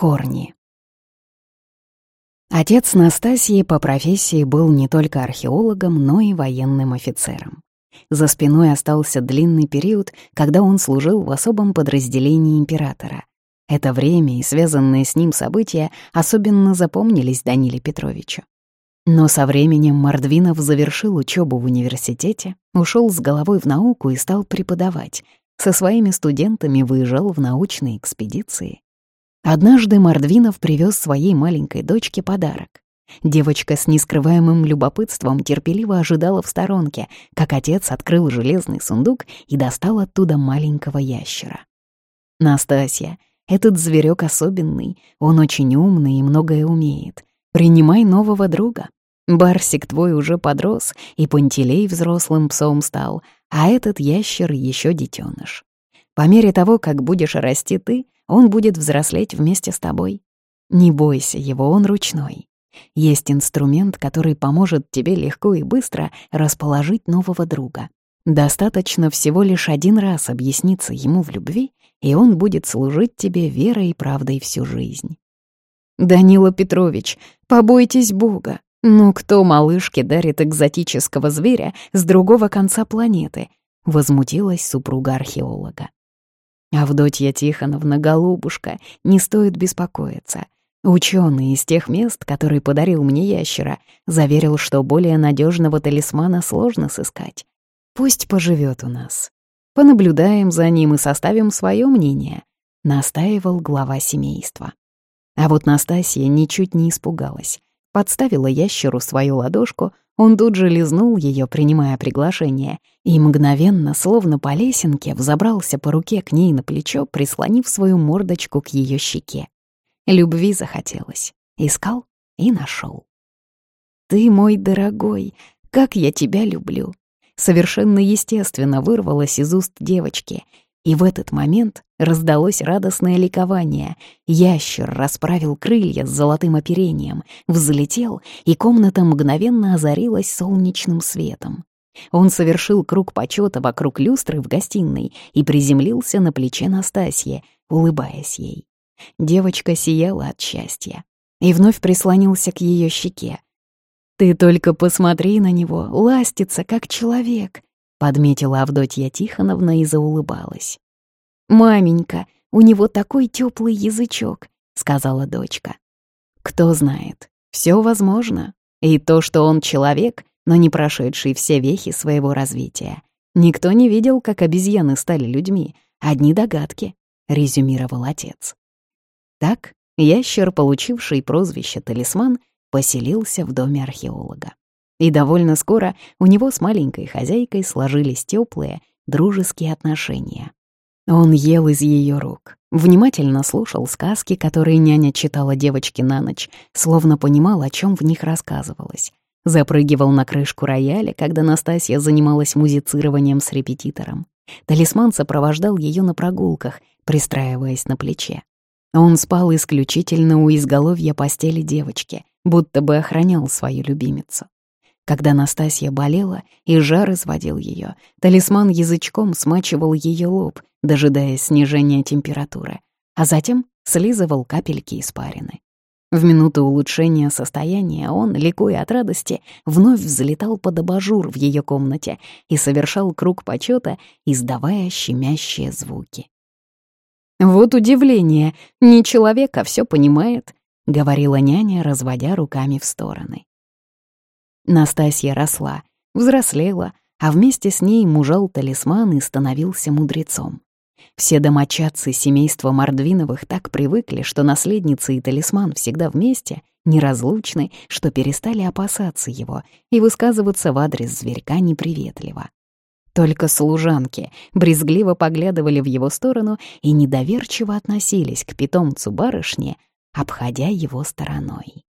Корни. Отец Настасьи по профессии был не только археологом, но и военным офицером. За спиной остался длинный период, когда он служил в особом подразделении императора. Это время и связанные с ним события особенно запомнились Даниле Петровичу. Но со временем Мордвинов завершил учебу в университете, ушел с головой в науку и стал преподавать. Со своими студентами выезжал в научные экспедиции. Однажды Мордвинов привез своей маленькой дочке подарок. Девочка с нескрываемым любопытством терпеливо ожидала в сторонке, как отец открыл железный сундук и достал оттуда маленького ящера. «Настасья, этот зверек особенный, он очень умный и многое умеет. Принимай нового друга. Барсик твой уже подрос, и Пантелей взрослым псом стал, а этот ящер еще детеныш. По мере того, как будешь расти ты, он будет взрослеть вместе с тобой. Не бойся его, он ручной. Есть инструмент, который поможет тебе легко и быстро расположить нового друга. Достаточно всего лишь один раз объясниться ему в любви, и он будет служить тебе верой и правдой всю жизнь. Данила Петрович, побойтесь Бога. Ну кто малышке дарит экзотического зверя с другого конца планеты? Возмутилась супруга археолога. Авдотья Тихоновна, голубушка, не стоит беспокоиться. Ученый из тех мест, который подарил мне ящера, заверил, что более надежного талисмана сложно сыскать. Пусть поживет у нас. Понаблюдаем за ним и составим свое мнение, настаивал глава семейства. А вот Настасья ничуть не испугалась. Подставила ящеру свою ладошку, он тут же лизнул ее, принимая приглашение, и мгновенно, словно по лесенке, взобрался по руке к ней на плечо, прислонив свою мордочку к ее щеке. Любви захотелось. Искал и нашел. «Ты мой дорогой, как я тебя люблю!» Совершенно естественно вырвалось из уст девочки, и в этот момент раздалось радостное ликование. Ящер расправил крылья с золотым оперением, взлетел, и комната мгновенно озарилась солнечным светом. Он совершил круг почета вокруг люстры в гостиной и приземлился на плече Настасьи, улыбаясь ей. Девочка сияла от счастья и вновь прислонился к ее щеке. «Ты только посмотри на него, ластится, как человек», подметила Авдотья Тихоновна и заулыбалась. «Маменька, у него такой теплый язычок», — сказала дочка. «Кто знает, все возможно. И то, что он человек, но не прошедший все вехи своего развития. Никто не видел, как обезьяны стали людьми, одни догадки», — резюмировал отец. Так ящер, получивший прозвище «талисман», поселился в доме археолога. И довольно скоро у него с маленькой хозяйкой сложились теплые, дружеские отношения. Он ел из ее рук, внимательно слушал сказки, которые няня читала девочке на ночь, словно понимал, о чем в них рассказывалось. Запрыгивал на крышку рояля, когда Настасья занималась музицированием с репетитором. Талисман сопровождал ее на прогулках, пристраиваясь на плече. Он спал исключительно у изголовья постели девочки, будто бы охранял свою любимицу. Когда Настасья болела и жар изводил ее, талисман язычком смачивал ее лоб, дожидаясь снижения температуры, а затем слизывал капельки испарины. В минуту улучшения состояния он, ликуя от радости, вновь взлетал под абажур в ее комнате и совершал круг почета, издавая щемящие звуки. «Вот удивление! Не человек, а все понимает», — говорила няня, разводя руками в стороны. Настасья росла, взрослела, а вместе с ней мужал талисман и становился мудрецом. Все домочадцы семейства Мордвиновых так привыкли, что наследница и талисман всегда вместе, неразлучны, что перестали опасаться его и высказываться в адрес зверька неприветливо. Только служанки брезгливо поглядывали в его сторону и недоверчиво относились к питомцу барышни, обходя его стороной.